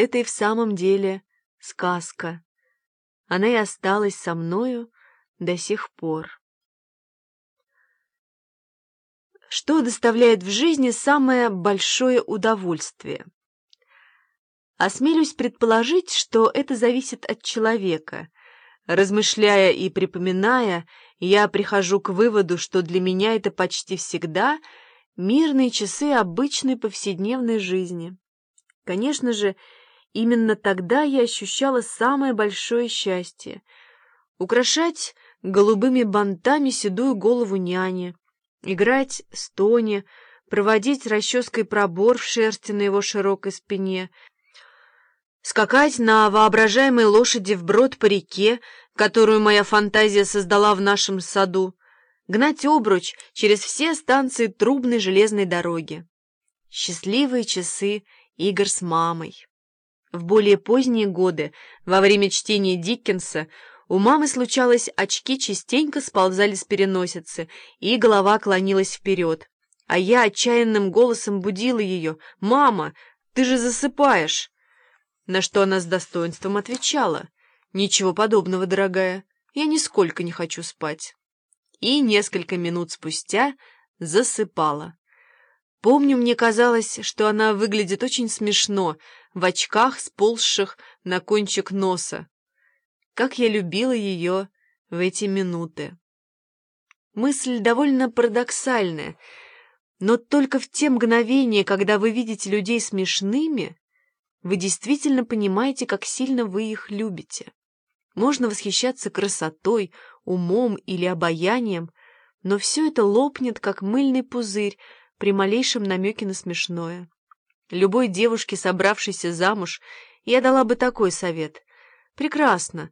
это и в самом деле сказка. Она и осталась со мною до сих пор. Что доставляет в жизни самое большое удовольствие? Осмелюсь предположить, что это зависит от человека. Размышляя и припоминая, я прихожу к выводу, что для меня это почти всегда мирные часы обычной повседневной жизни. Конечно же, именно тогда я ощущала самое большое счастье — украшать голубыми бантами седую голову няни, играть с Тони, проводить расческой пробор в шерсти на его широкой спине — скакать на воображаемой лошади вброд по реке, которую моя фантазия создала в нашем саду, гнать обруч через все станции трубной железной дороги. Счастливые часы игр с мамой. В более поздние годы, во время чтения Диккенса, у мамы случалось, очки частенько сползали с переносицы, и голова клонилась вперед. А я отчаянным голосом будила ее. «Мама, ты же засыпаешь!» На что она с достоинством отвечала. «Ничего подобного, дорогая, я нисколько не хочу спать». И несколько минут спустя засыпала. Помню, мне казалось, что она выглядит очень смешно, в очках, сползших на кончик носа. Как я любила ее в эти минуты. Мысль довольно парадоксальная, но только в те мгновения, когда вы видите людей смешными, вы действительно понимаете, как сильно вы их любите. Можно восхищаться красотой, умом или обаянием, но все это лопнет, как мыльный пузырь при малейшем намеке на смешное. Любой девушке, собравшейся замуж, я дала бы такой совет. Прекрасно,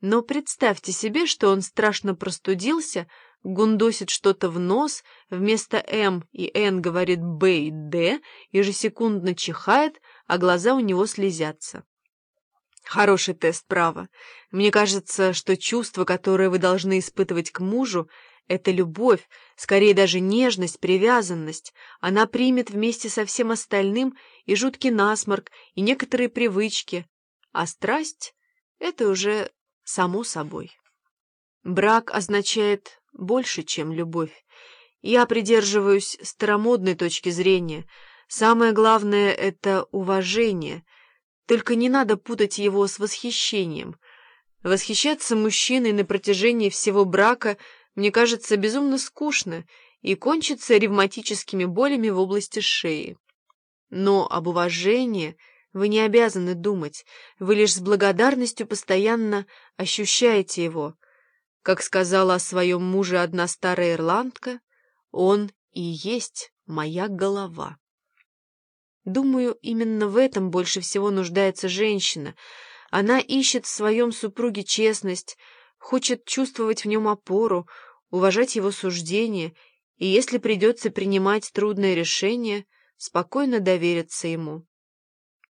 но представьте себе, что он страшно простудился, гундосит что-то в нос, вместо «М» и «Н» говорит «Б» и «Д», ежесекундно чихает, а глаза у него слезятся. Хороший тест, право. Мне кажется, что чувство, которое вы должны испытывать к мужу, это любовь, скорее даже нежность, привязанность. Она примет вместе со всем остальным и жуткий насморк, и некоторые привычки. А страсть — это уже само собой. Брак означает больше, чем любовь. Я придерживаюсь старомодной точки зрения — Самое главное — это уважение. Только не надо путать его с восхищением. Восхищаться мужчиной на протяжении всего брака мне кажется безумно скучно и кончится ревматическими болями в области шеи. Но об уважении вы не обязаны думать, вы лишь с благодарностью постоянно ощущаете его. Как сказала о своем муже одна старая ирландка, он и есть моя голова. Думаю, именно в этом больше всего нуждается женщина. Она ищет в своем супруге честность, хочет чувствовать в нем опору, уважать его суждения, и если придется принимать трудное решение, спокойно довериться ему.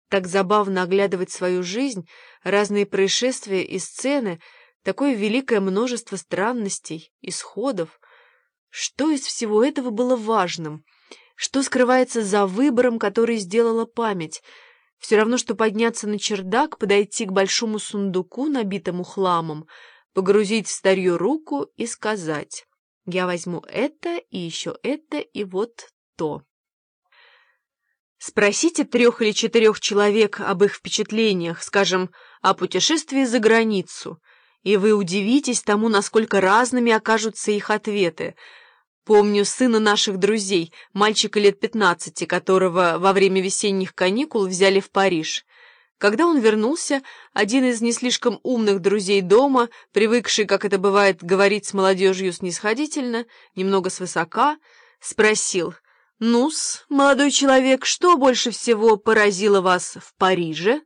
Так забавно оглядывать свою жизнь, разные происшествия и сцены, такое великое множество странностей, исходов. Что из всего этого было важным — что скрывается за выбором, который сделала память? Все равно, что подняться на чердак, подойти к большому сундуку, набитому хламом, погрузить в старью руку и сказать «Я возьму это и еще это и вот то». Спросите трех или четырех человек об их впечатлениях, скажем, о путешествии за границу, и вы удивитесь тому, насколько разными окажутся их ответы – Помню сына наших друзей, мальчика лет пятнадцати, которого во время весенних каникул взяли в Париж. Когда он вернулся, один из не слишком умных друзей дома, привыкший, как это бывает, говорить с молодежью снисходительно, немного свысока, спросил, «Ну-с, молодой человек, что больше всего поразило вас в Париже?»